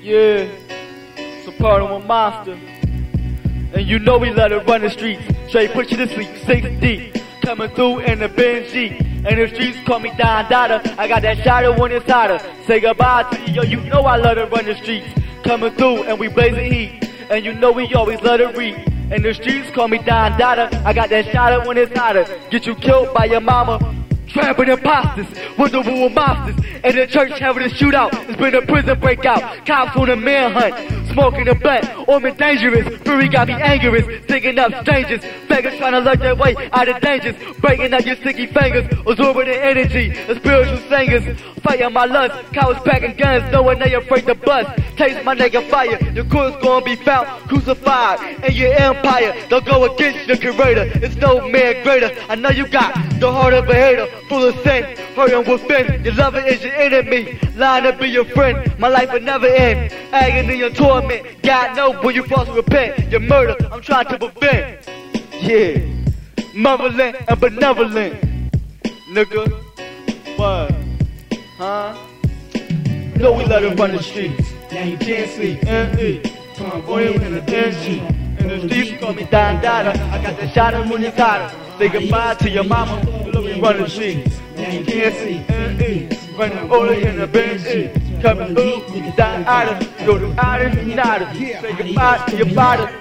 Yeah, supporting one monster. And you know we let it run the streets. Straight put you to sleep, six deep. Coming through in the Benji. And the streets call me Don Dada. I got that shadow on inside her. Say goodbye to you, yo. You know I let it run the streets. Coming through and we blazing heat. And you know we always let it read. And the streets call me Don Dada. I got that shadow on inside her. Get you killed by your mama. Trapping imposters, Wonder Woman monsters. In the church having a shootout, it's been a prison breakout. Cops on a manhunt, smoking a blunt, armed dangerous. Fury got me angry, sticking up strangers. Beggars trying to lurk their way out of dangers. Breaking out your sticky fingers, absorbing the energy of spiritual singers. Fighting my lust, cowards packing guns, knowing they afraid to bust. Taste my nigga fire, your course gonna be found crucified in your empire. Don't go against your creator, it's no man greater. I know you got the heart of a hater full of sin, hurting within. Your lover is your enemy, lying to be your friend. My life will never end, agony and torment. God knows when you false repent. Your murder, I'm trying to prevent. Yeah, motherland and benevolent, nigga. What? Huh? No, we let it run the streets. Now you can't sleep. N.E. Tomboy in the Benji. And the streets call me Don Dada. I got the shot of Municata. Say goodbye to your mama. Look, we run the streets. You can't sleep. N.E. Running over in the Benji. Coming through, Don Dada. Go to Ada, Nada. Say goodbye to your body.